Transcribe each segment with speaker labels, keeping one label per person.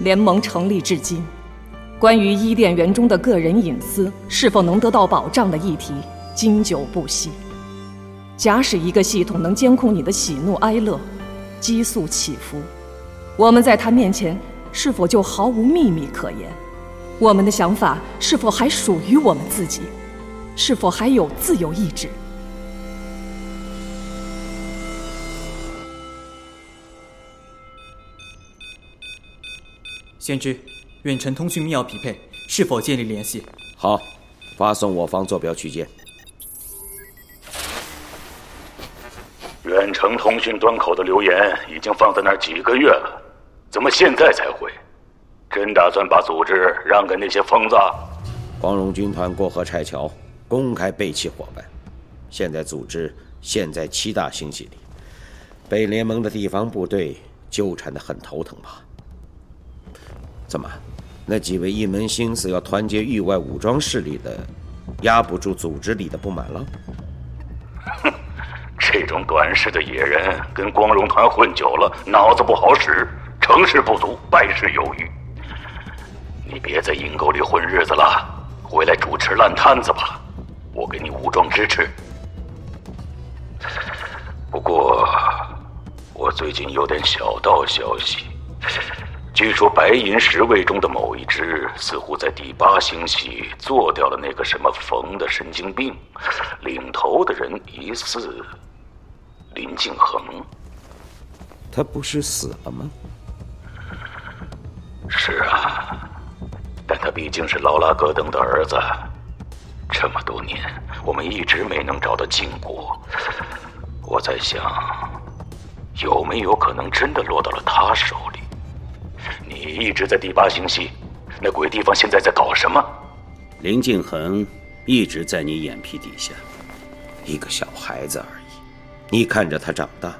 Speaker 1: 联盟成立至今，关于伊甸园中的个人隐私是否能得到保障的议题经久不息。假使一个系统能监控你的喜怒哀乐、激素起伏，我们在它面前是否就毫无秘密可言？我们的想法是否还属于我们自己？是否还有自由意志？
Speaker 2: 先知，远程通讯密钥匹配，是否建立联系？
Speaker 3: 好，发送我方坐标区间。
Speaker 4: 远程通讯端口的留言已经放在那儿几个月了，怎么现在才回？真打算把组织让给那些疯子？
Speaker 3: 光荣军团过河拆桥，公开背弃伙伴，现在组织陷在七大星系里，被联盟的地方部队纠缠的很头疼吧？怎么，那几位一门心思要团结域外武装势力的，压不住组织里的不满了？
Speaker 4: 哼，这种短视的野人跟光荣团混久了，脑子不好使，成事不足，败事有余。你别在阴沟里混日子了，回来主持烂摊子吧，我给你武装支持。不过，我最近有点小道消息。据说白银十位中的某一支似乎在第八星系做掉了那个什么冯的神经病，领头的人疑似林敬恒。
Speaker 3: 他不是死了吗？
Speaker 4: 是啊，但他毕竟是劳拉戈登的儿子，这么多年我们一直没能找到禁果。我在想，有没有可能真的落到了他手里？你一直在第八星系，那鬼地方现在在搞什么？
Speaker 5: 林敬恒一直在你眼皮底下，
Speaker 3: 一个小孩子而已。你看着他长大，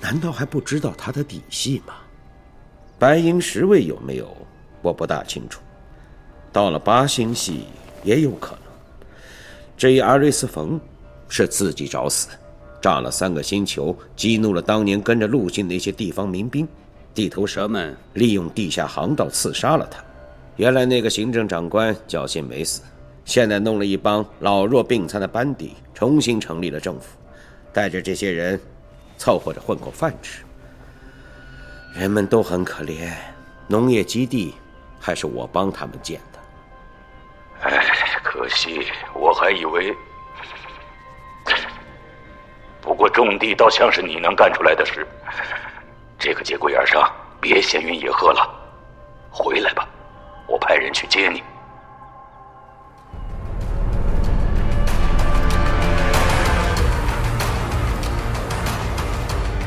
Speaker 3: 难道还不知道他的底细吗？白银十位有没有？我不大清楚。到了八星系也有可能。这一阿瑞斯冯是自己找死，炸了三个星球，激怒了当年跟着陆逊那些地方民兵。地头蛇们利用地下航道刺杀了他。原来那个行政长官侥幸没死，现在弄了一帮老弱病残的班底，重新成立了政府，带着这些人凑合着混口饭吃。人们都很可怜，农业基地还是我帮他们建的。
Speaker 4: 哎，可惜我还以为……不过种地倒像是你能干出来的事。这个节骨眼上，别闲云野鹤了，回来吧，我派人去接你。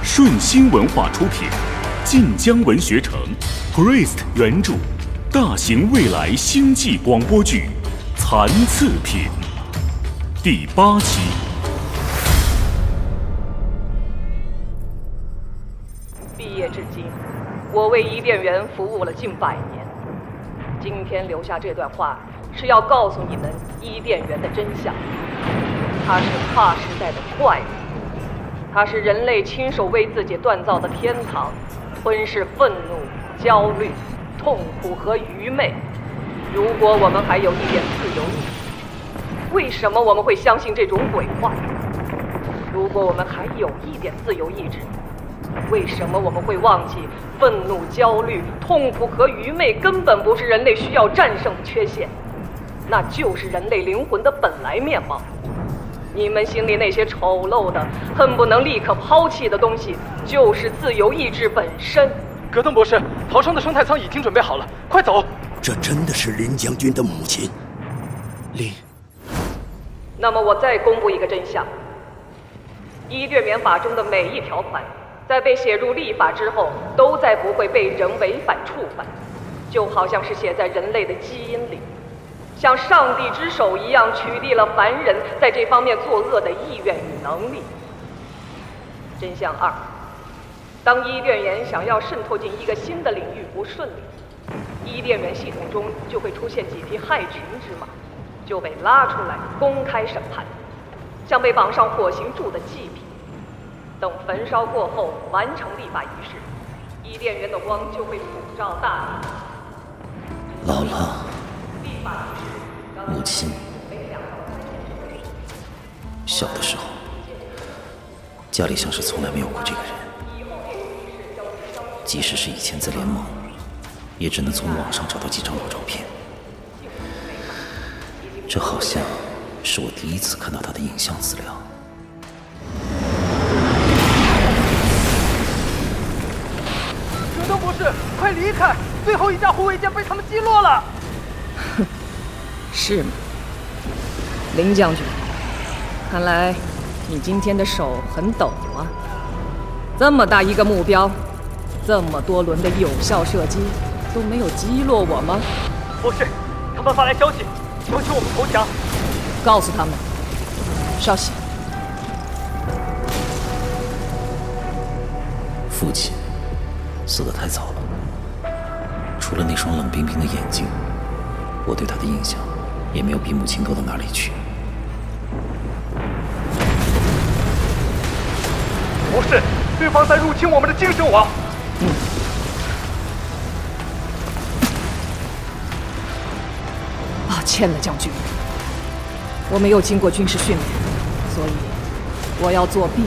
Speaker 6: 顺心文化出品，晋江文学城，Priest 原著，大型未来星际广播剧《残次品》第八期。
Speaker 1: 我为伊甸园服务了近百年。今天留下这段话，是要告诉你们伊甸园的真相。它是跨时代的怪物，它是人类亲手为自己锻造的天堂，吞噬愤怒、焦虑、痛苦和愚昧。如果我们还有一点自由意志，为什么我们会相信这种鬼话？如果我们还有一点自由意志，为什么我们会忘记，愤怒、焦虑、痛苦和愚昧根本不是人类需要战胜的缺陷，那就是人类灵魂的本来面貌。你们心里那些丑陋的、恨不能立刻抛弃的东西，就是自由意志本身。
Speaker 7: 格登博士，逃生的生态舱已经准备好了，快走！
Speaker 8: 这真的是林将军的母亲，
Speaker 7: 林。
Speaker 1: 那么我再公布一个真相：伊甸棉法中的每一条款。在被写入立法之后，都再不会被人违反触犯，就好像是写在人类的基因里，像上帝之手一样取缔了凡人在这方面作恶的意愿与能力。真相二：当伊甸园想要渗透进一个新的领域不顺利，伊甸园系统中就会出现几匹害群之马，就被拉出来公开审判，像被绑上火刑柱的祭。等焚烧过后，完成立法仪式，伊甸园的光就会普照大地。
Speaker 9: 姥姥，母亲，小的时候，家里像是从来没有过这个人。即使是以前在联盟，也只能从网上找到几张老照片。这好像是我第一次看到他的影像资料。
Speaker 7: 离开！最后一架护卫舰被他们击落了。
Speaker 1: 哼，是吗？林将军，看来你今天的手很抖啊！这么大一个目标，这么多轮的有效射击，都没有击落我吗？
Speaker 7: 博士，他们发来消息。要求我们投降，
Speaker 1: 告诉他们，稍息。
Speaker 9: 父亲死得太早了，除了那双冷冰冰的眼睛，我对他的印象也没有比母亲多到哪里去。
Speaker 7: 不是，对方在入侵我们的精神网。
Speaker 1: 嗯。抱歉了将军，我没有经过军事训练，所以我要作弊。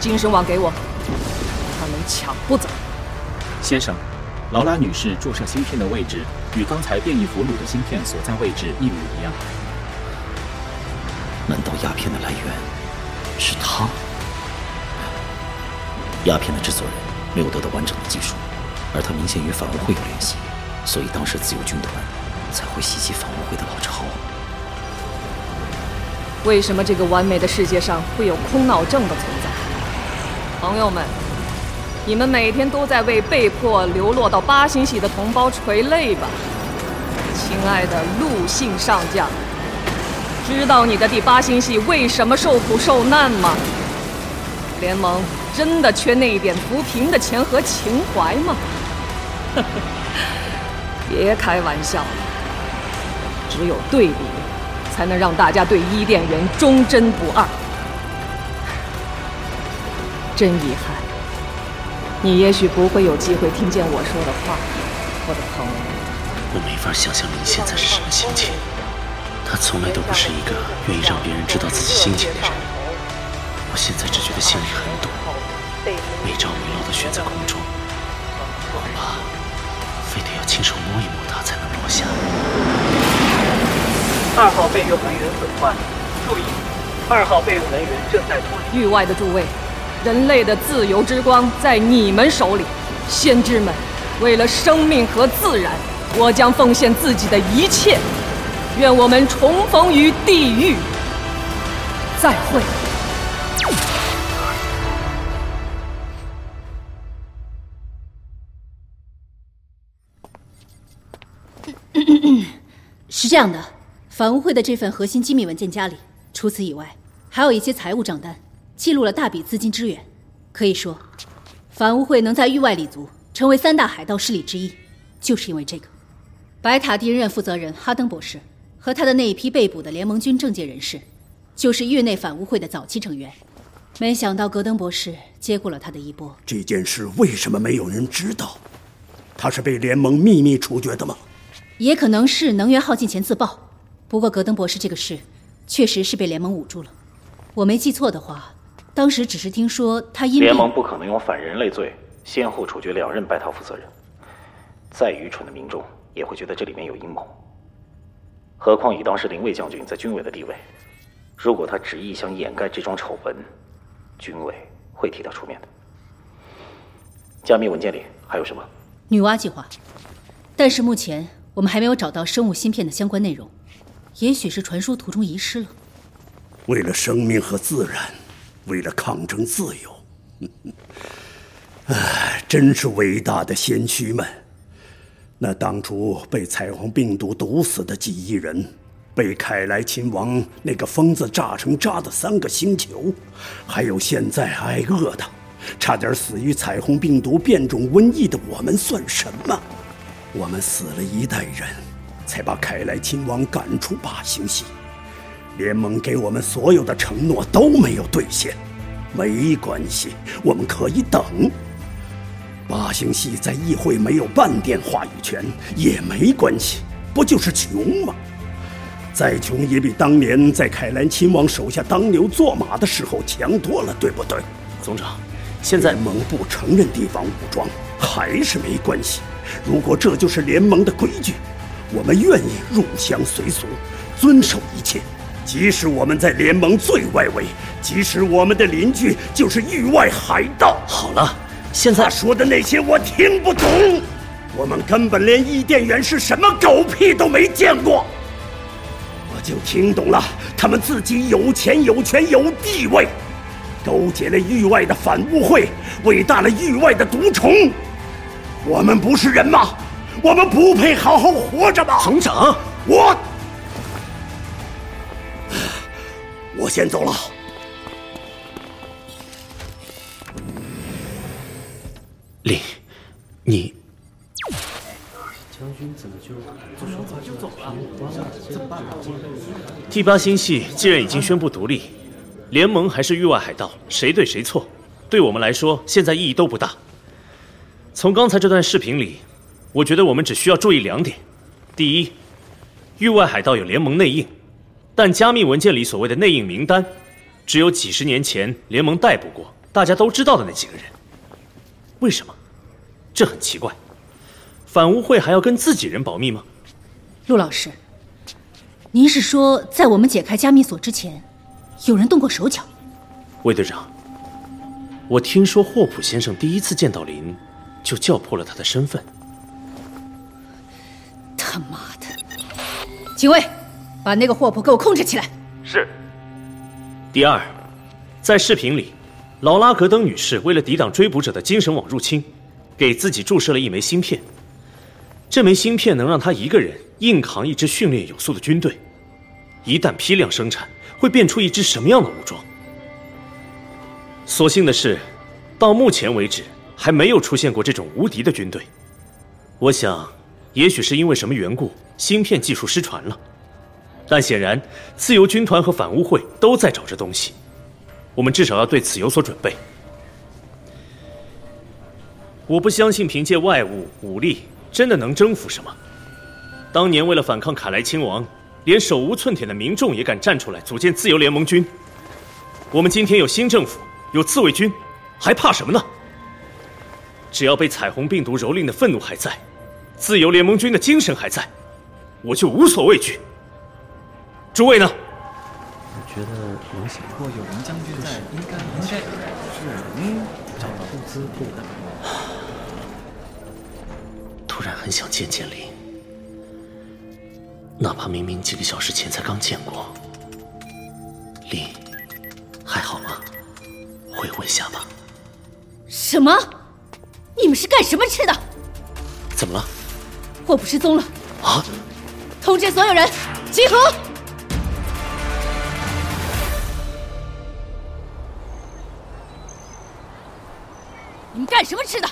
Speaker 1: 精神网给我，他们抢不走。
Speaker 10: 先生，劳拉女士注射芯片的位置与刚才变异俘虏的芯片所在位置一模一样。
Speaker 9: 难道鸦片的来源是他？鸦片的制作人没有得到完整的技术，而他明显与反乌会有联系，所以当时自由军团。才会袭击反乌会的老巢。
Speaker 1: 为什么这个完美的世界上会有空脑症的存在？朋友们，你们每天都在为被迫流落到八星系的同胞垂泪吧？亲爱的陆姓上将，知道你的第八星系为什么受苦受难吗？联盟真的缺那一点扶贫的钱和情怀吗？别开玩笑了。只有对比，才能让大家对伊甸园忠贞不二。真遗憾，你也许不会有机会听见我说的话，我的朋友。
Speaker 9: 我没法想象林现在是什么心情。他从来都不是一个愿意让别人知道自己心情的人。我现在只觉得心里很堵，每朝每落的悬在空中，恐怕非得要亲手摸一摸它才能落下。
Speaker 7: 二号备用能源损坏，注意，二号备用能源正在脱离。
Speaker 1: 域外的诸位，人类的自由之光在你们手里，先知们，为了生命和自然，我将奉献自己的一切。愿我们重逢于地狱。再会。
Speaker 11: 是这样的。反污会的这份核心机密文件夹里，除此以外，还有一些财务账单，记录了大笔资金支援。可以说，反污会能在域外立足，成为三大海盗势力之一，就是因为这个。白塔第一任负责人哈登博士和他的那一批被捕的联盟军政界人士，就是域内反污会的早期成员。没想到格登博士接过了他的衣钵。
Speaker 8: 这件事为什么没有人知道？他是被联盟秘密处决的吗？
Speaker 11: 也可能是能源耗尽前自爆。不过，格登博士这个事，确实是被联盟捂住了。我没记错的话，当时只是听说他因
Speaker 5: 联盟不可能用反人类罪先后处决两任白桃负责人。再愚蠢的民众也会觉得这里面有阴谋。何况以当时林卫将军在军委的地位，如果他执意想掩盖这桩丑闻，军委会替他出面的。加密文件里还有什么？
Speaker 11: 女娲计划，但是目前我们还没有找到生物芯片的相关内容。也许是传输途中遗失了。
Speaker 8: 为了生命和自然，为了抗争自由，唉，真是伟大的先驱们！那当初被彩虹病毒毒死的几亿人，被凯莱亲王那个疯子炸成渣的三个星球，还有现在挨饿的、差点死于彩虹病毒变种瘟疫的我们，算什么？我们死了一代人。才把凯莱亲王赶出八星系，联盟给我们所有的承诺都没有兑现。没关系，我们可以等。八星系在议会没有半点话语权也没关系，不就是穷吗？再穷也比当年在凯兰亲王手下当牛做马的时候强多了，对不对？
Speaker 12: 总长，现在
Speaker 8: 联盟不承认地方武装还是没关系。如果这就是联盟的规矩，我们愿意入乡随俗，遵守一切。即使我们在联盟最外围，即使我们的邻居就是域外海盗。
Speaker 12: 好了，现在
Speaker 8: 他说的那些我听不懂。我们根本连伊甸园是什么狗屁都没见过。我就听懂了，他们自己有钱有权有地位，勾结了域外的反污会，伟大了域外的毒虫。我们不是人吗？我们不配好好活着吗？
Speaker 12: 省长，
Speaker 8: 我，我先走了。
Speaker 12: 林，你。
Speaker 13: 将军怎么就就说走就走了？怎么办？
Speaker 12: 第八星系既然已经宣布独立，联盟还是域外海盗，谁对谁错，对我们来说现在意义都不大。从刚才这段视频里，我觉得我们只需要注意两点：第一，域外海盗有联盟内应，但加密文件里所谓的内应名单，只有几十年前联盟逮捕过、大家都知道的那几个人。为什么？这很奇怪。反污会还要跟自己人保密吗？
Speaker 11: 陆老师，您是说在我们解开加密锁之前，有人动过手脚？
Speaker 12: 魏队长，我听说霍普先生第一次见到林，就叫破了他的身份。
Speaker 11: 他妈的！警卫，把那个霍普给我控制起来。
Speaker 4: 是。
Speaker 12: 第二，在视频里，劳拉格登女士为了抵挡追捕者的精神网入侵，给自己注射了一枚芯片。这枚芯片能让他一个人硬扛一支训练有素的军队，一旦批量生产，会变出一支什么样的武装？所幸的是，到目前为止还没有出现过这种无敌的军队。我想，也许是因为什么缘故，芯片技术失传了。但显然，自由军团和反污会都在找这东西，我们至少要对此有所准备。我不相信凭借外物武力。真的能征服什么？当年为了反抗卡莱亲王，连手无寸铁的民众也敢站出来组建自由联盟军。我们今天有新政府，有自卫军，还怕什么呢？只要被彩虹病毒蹂躏的愤怒还在，自由联盟军的精神还在，我就无所畏惧。诸位呢？
Speaker 13: 我觉得能想过有林将军在，应该应该是嗯，找到物资。
Speaker 12: 突然很想见见林，哪怕明明几个小时前才刚见过。林，还好吗？回我一下吧。
Speaker 11: 什么？你们是干什么吃的？
Speaker 12: 怎么了？
Speaker 11: 霍普失踪了。
Speaker 12: 啊！
Speaker 11: 通知所有人集合！干什么吃的？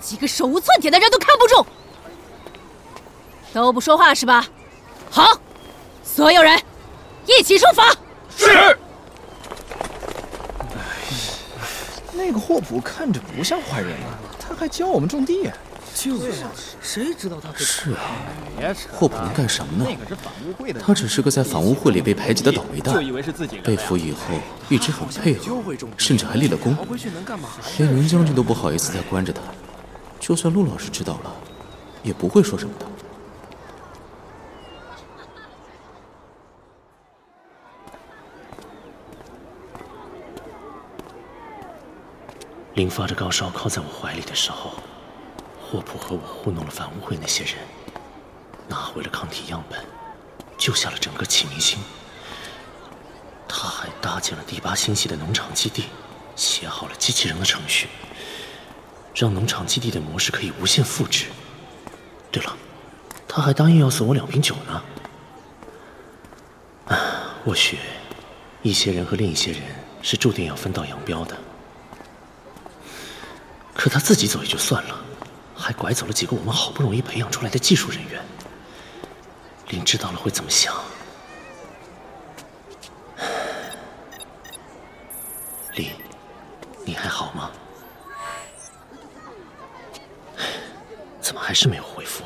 Speaker 11: 几个手无寸铁的人都看不住，都不说话是吧？好，所有人一起出发。
Speaker 12: 是。
Speaker 13: 那个霍普看着不像坏人啊，他还教我们种地。
Speaker 14: 就是，谁知道他会？
Speaker 10: 是啊，霍普能干什么呢？他只是个在反污会里被排挤的倒霉蛋，被俘以后一直很配合，甚至还立了功，连林将军都不好意思再关着他。就算陆老师知道了，也不会说什么的。
Speaker 12: 林发着高烧靠在我怀里的时候，霍普和我糊弄了反污会那些人，拿回了抗体样本，救下了整个启明星。他还搭建了第八星系的农场基地，写好了机器人的程序。让农场基地的模式可以无限复制。对了，他还答应要送我两瓶酒呢。啊，或许一些人和另一些人是注定要分道扬镳的。可他自己走也就算了，还拐走了几个我们好不容易培养出来的技术人员。林知道了会怎么想？林，你还好吗？
Speaker 9: 怎么还是没有回复？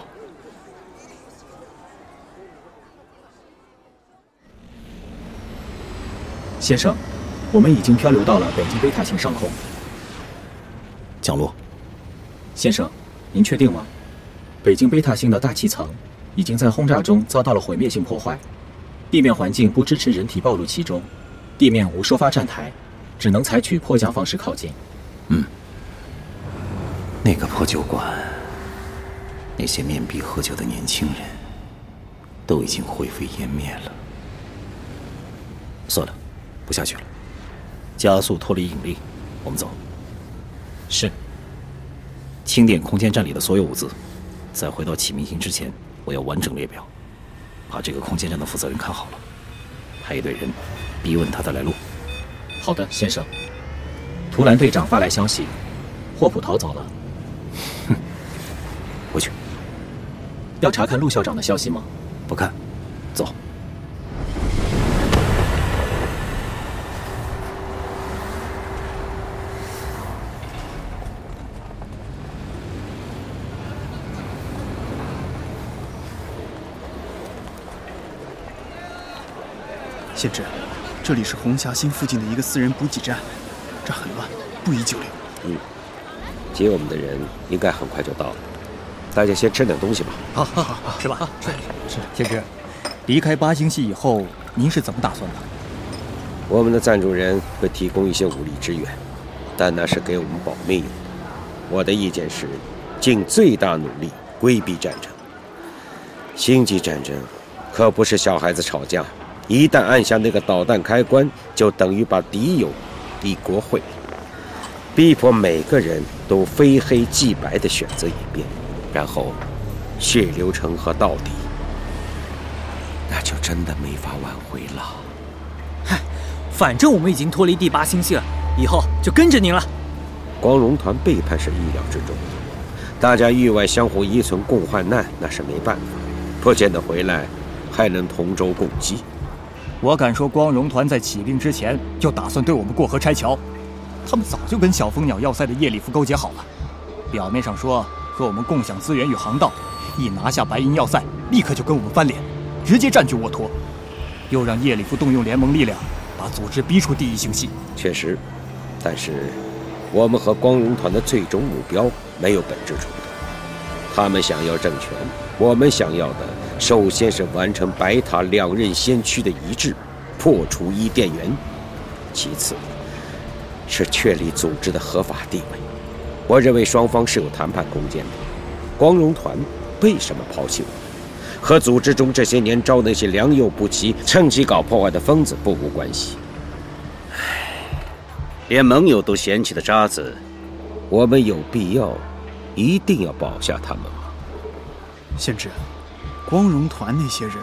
Speaker 15: 先生，我们已经漂流到了北极贝塔星上空。
Speaker 9: 降落。
Speaker 15: 先生，您确定吗？北京贝塔星的大气层已经在轰炸中遭到了毁灭性破坏，地面环境不支持人体暴露其中，地面无收发站台，只能采取迫降方式靠近。
Speaker 9: 嗯，那个破酒馆，那些面壁喝酒的年轻人，都已经灰飞烟灭了。算了，不下去了，加速脱离引力，我们走。
Speaker 15: 是。
Speaker 9: 清点空间站里的所有物资，在回到启明星之前，我要完整列表，把这个空间站的负责人看好了，派一队人逼问他的来路。
Speaker 15: 好的，先生。图兰队长发来消息，霍普逃走了。
Speaker 9: 哼，回去。
Speaker 15: 要查看陆校长的消息吗？
Speaker 9: 不看，走。
Speaker 16: 县志，这里是红霞星附近的一个私人补给站，这很乱，不宜久留。
Speaker 3: 嗯，接我们的人应该很快就到了，大家先吃点东西吧。
Speaker 16: 好，好，好，吃吧。
Speaker 17: 啊是是。先知，离开八星系以后，您是怎么打算的？
Speaker 3: 我们的赞助人会提供一些武力支援，但那是给我们保命用的。我的意见是，尽最大努力规避战争。星际战争可不是小孩子吵架。一旦按下那个导弹开关，就等于把敌友一锅烩，逼迫每个人都非黑即白的选择一边，然后血流成河到底，那就真的没法挽回了。
Speaker 2: 嗨，反正我们已经脱离第八星系了，以后就跟着您了。
Speaker 3: 光荣团背叛是意料之中的，大家域外相互依存共患难，那是没办法，不见得回来还能同舟共济。
Speaker 17: 我敢说，光荣团在起兵之前就打算对我们过河拆桥。他们早就跟小蜂鸟要塞的叶里夫勾结好了，表面上说和我们共享资源与航道，一拿下白银要塞，立刻就跟我们翻脸，直接占据沃托，又让叶里夫动用联盟力量把组织逼出第一星系。
Speaker 3: 确实，但是我们和光荣团的最终目标没有本质冲突。他们想要政权，我们想要的。首先是完成白塔两任先驱的遗志，破除伊甸园；其次，是确立组织的合法地位。我认为双方是有谈判空间的。光荣团为什么抛弃我们？和组织中这些年招那些良莠不齐、趁机搞破坏的疯子不无关系。
Speaker 9: 唉，连盟友都嫌弃的渣子，
Speaker 3: 我们有必要一定要保下他们吗？
Speaker 16: 县志。光荣团那些人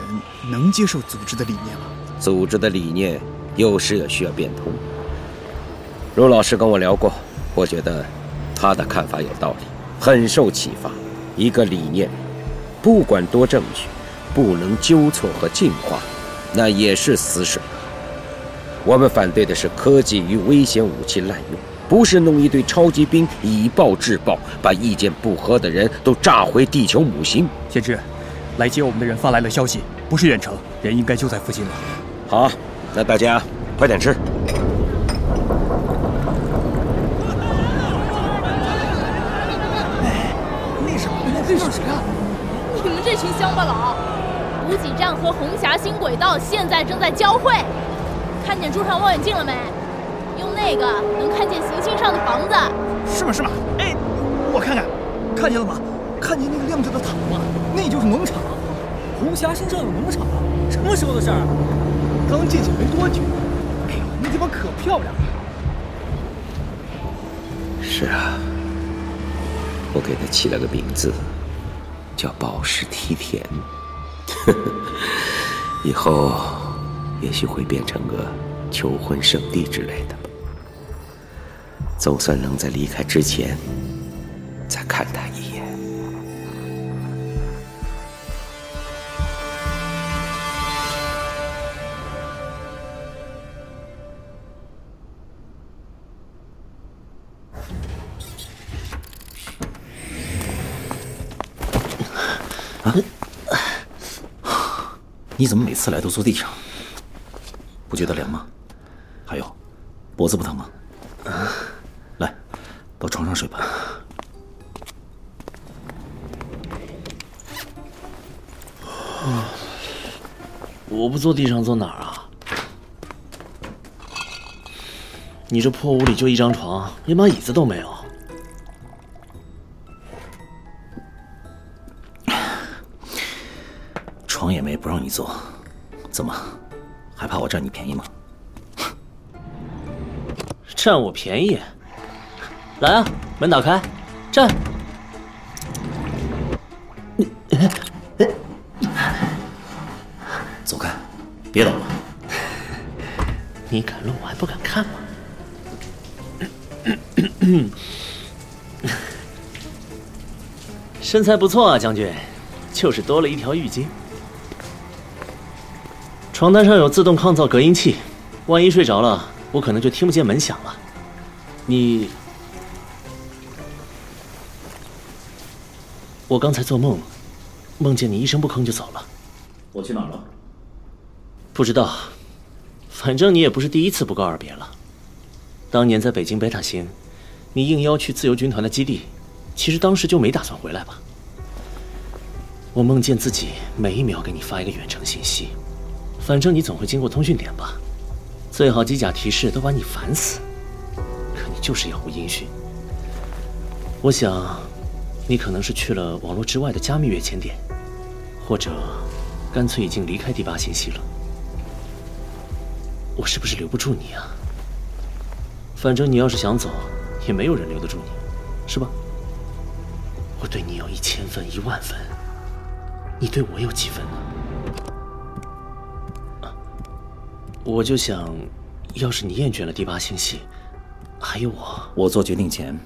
Speaker 16: 能接受组织的理念吗？
Speaker 3: 组织的理念有时也需要变通。陆老师跟我聊过，我觉得他的看法有道理，很受启发。一个理念，不管多正确，不能纠错和进化，那也是死水。我们反对的是科技与危险武器滥用，不是弄一堆超级兵以暴制暴，把意见不合的人都炸回地球母星。
Speaker 17: 先知。来接我们的人发来了消息，不是远程，人应该就在附近了。
Speaker 3: 好，那大家快点吃。
Speaker 18: 哎那什么？那是谁啊？你们这群乡巴佬！补给站和红霞新轨道现在正在交汇，看见桌上望远镜了没？用那个能看见行星上的房子。
Speaker 16: 是吗？是吗？哎，我看看，看见了吗？看见那个亮着的塔吗？那就是农场。
Speaker 2: 红霞星上有农场？什么时候的事儿？
Speaker 16: 刚进去没多久。哎呦，那地方可漂亮了。
Speaker 3: 是啊，我给它起了个名字，叫宝石梯田。以后也许会变成个求婚圣地之类的吧。总算能在离开之前
Speaker 9: 你怎么每次来都坐地上？不觉得凉吗？还有，脖子不疼吗？来，到床上睡吧。
Speaker 12: 我不坐地上坐哪儿啊？你这破屋里就一张床，连把椅子都没有。
Speaker 9: 不让你坐，怎么，还怕我占你便宜吗？
Speaker 12: 占我便宜？来啊，门打开，站。
Speaker 9: 走开，别捣乱。
Speaker 12: 你敢露，我还不敢看吗？身材不错啊，将军，就是多了一条浴巾。床单上有自动抗噪隔音器，万一睡着了，我可能就听不见门响了。你，我刚才做梦，梦见你一声不吭就走了。
Speaker 9: 我去哪儿了？
Speaker 12: 不知道，反正你也不是第一次不告而别了。当年在北京北塔星，你应邀去自由军团的基地，其实当时就没打算回来吧？我梦见自己每一秒给你发一个远程信息，反正你总会经过通讯点吧？最好机甲提示都把你烦死，可你就是杳无音讯。我想，你可能是去了网络之外的加密跃迁点，或者干脆已经离开第八星系了。我是不是留不住你啊？反正你要是想走，也没有人留得住你，是吧？我对你有一千分、一万分，你对我有几分呢？我就想，要是你厌倦了第八星系，还有我，
Speaker 9: 我做决定前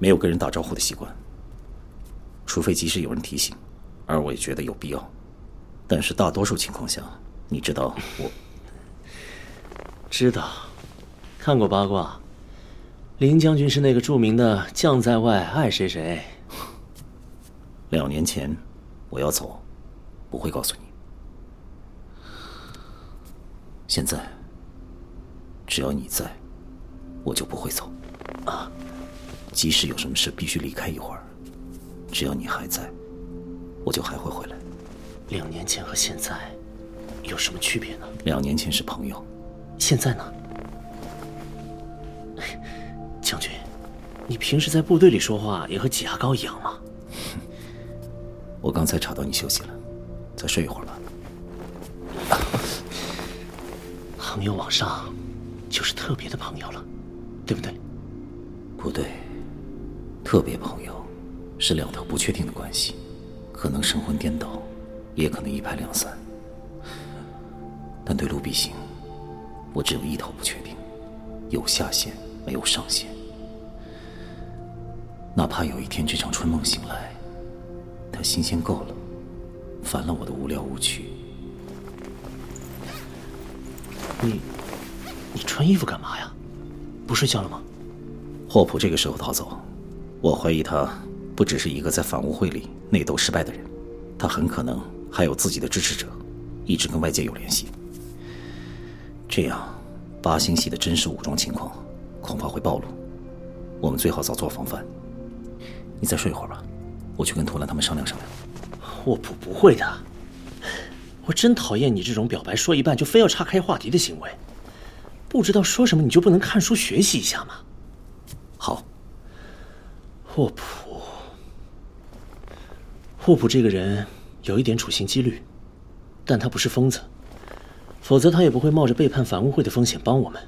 Speaker 9: 没有跟人打招呼的习惯，除非及时有人提醒，而我也觉得有必要。但是大多数情况下，你知道我。
Speaker 12: 知道，看过八卦。林将军是那个著名的“将在外，爱谁谁”。
Speaker 9: 两年前我要走，不会告诉你。现在只要你在，我就不会走。啊，即使有什么事必须离开一会儿，只要你还在，我就还会回来。
Speaker 12: 两年前和现在有什么区别呢？
Speaker 9: 两年前是朋友。
Speaker 12: 现在呢，将军，你平时在部队里说话也和挤牙膏一样吗？
Speaker 9: 我刚才吵到你休息了，再睡一会儿
Speaker 12: 友往上，就是特别的朋友了，对不对？
Speaker 9: 不对，特别朋友是两条不确定的关系，可能神魂颠倒，也可能一拍两散。但对陆必行。我只有一头不确定，有下限没有上限。哪怕有一天这场春梦醒来，他新鲜够了，烦了我的无聊无趣。
Speaker 12: 你，你穿衣服干嘛呀？不睡觉了吗？
Speaker 9: 霍普这个时候逃走，我怀疑他不只是一个在反乌会里内斗失败的人，他很可能还有自己的支持者，一直跟外界有联系。这样，八星系的真实武装情况恐怕会暴露。我们最好早做防范。你再睡一会儿吧，我去跟图兰他们商量商量。
Speaker 12: 霍普不会的，我真讨厌你这种表白说一半就非要岔开话题的行为。不知道说什么你就不能看书学习一下吗？
Speaker 9: 好。
Speaker 12: 霍普，霍普这个人有一点处心积虑，但他不是疯子。否则他也不会冒着背叛反乌会的风险帮我们。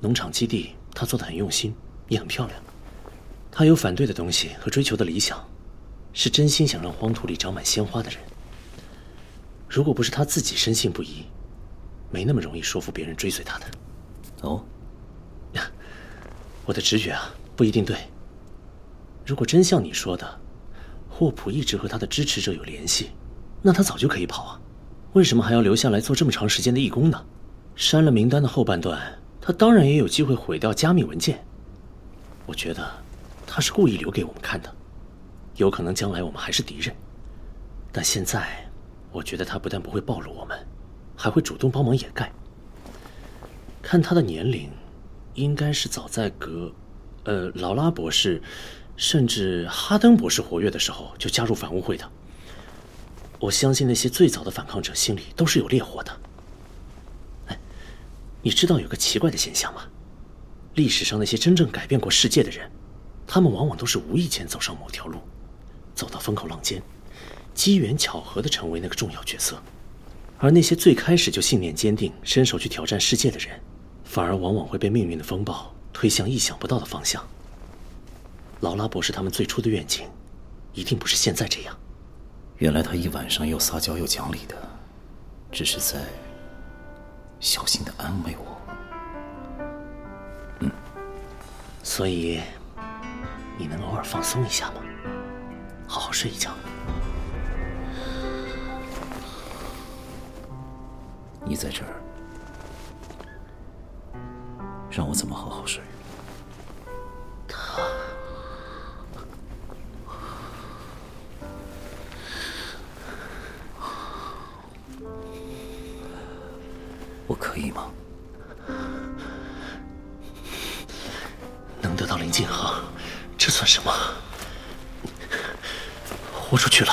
Speaker 12: 农场基地他做的很用心，也很漂亮。他有反对的东西和追求的理想，是真心想让荒土里长满鲜花的人。如果不是他自己深信不疑，没那么容易说服别人追随他的。
Speaker 9: 哦，
Speaker 12: 我的直觉啊，不一定对。如果真像你说的，霍普一直和他的支持者有联系，那他早就可以跑啊。为什么还要留下来做这么长时间的义工呢？删了名单的后半段，他当然也有机会毁掉加密文件。我觉得他是故意留给我们看的，有可能将来我们还是敌人。但现在，我觉得他不但不会暴露我们，还会主动帮忙掩盖。看他的年龄，应该是早在格，呃，劳拉博士，甚至哈登博士活跃的时候就加入反污会的。我相信那些最早的反抗者心里都是有烈火的。哎，你知道有个奇怪的现象吗？历史上那些真正改变过世界的人，他们往往都是无意间走上某条路，走到风口浪尖，机缘巧合的成为那个重要角色。而那些最开始就信念坚定、伸手去挑战世界的人，反而往往会被命运的风暴推向意想不到的方向。劳拉博士他们最初的愿景，一定不是现在这样。
Speaker 9: 原来他一晚上又撒娇又讲理的，只是在小心的安慰我。
Speaker 12: 嗯，所以你能偶尔放松一下吗？好好睡一觉。
Speaker 9: 你在这儿，让我怎么好好睡？我可以吗？
Speaker 12: 能得到林静恒，这算什么？豁出去了。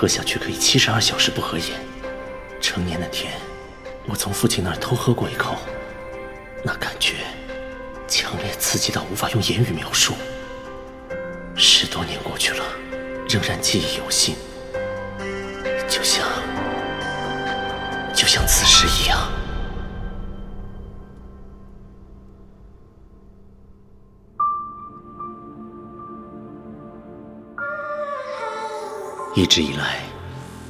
Speaker 12: 喝下去可以七十二小时不合眼。成年那天，我从父亲那儿偷喝过一口，那感觉强烈刺激到无法用言语描述。十多年过去了，仍然记忆犹新，一直以来，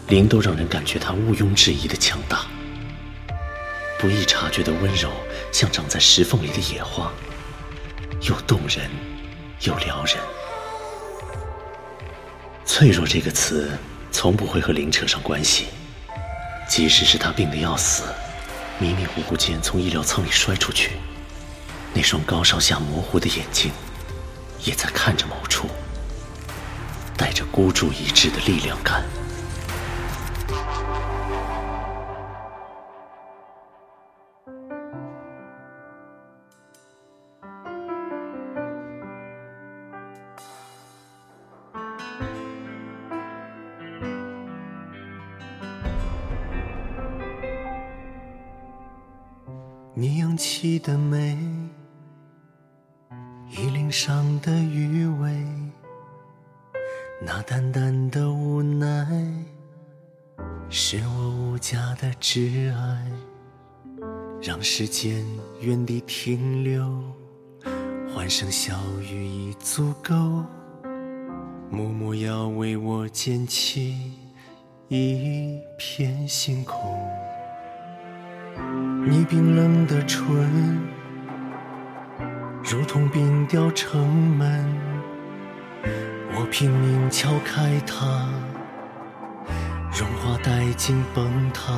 Speaker 12: 灵都让人感觉他毋庸置疑的强大，不易察觉的温柔，像长在石缝里的野花，又动人，又撩人。脆弱这个词，从不会和灵扯上关系。即使是他病得要死，迷迷糊糊间从医疗舱里摔出去，那双高烧下模糊的眼睛，也在看着某处。带着孤注一掷的力量感。
Speaker 19: 你扬起的眉，衣领上的余味。那淡淡的无奈，是我无价的挚爱，让时间原地停留，欢声笑语已足够，默默要为我捡起一片星空。你冰冷的唇，如同冰雕城门。我拼命敲开它，融化殆尽崩塌，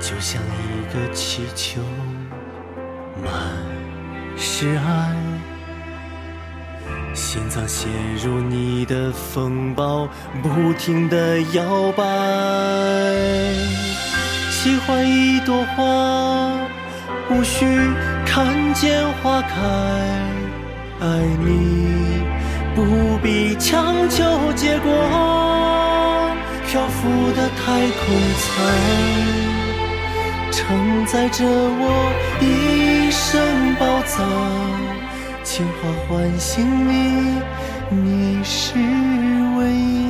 Speaker 19: 就像一个气球，满是爱。心脏陷入你的风暴，不停地摇摆。喜欢一朵花，无需看见花开，爱你。不必强求结果，漂浮的太空舱承载着我一身宝藏，情话唤醒你，你是唯一。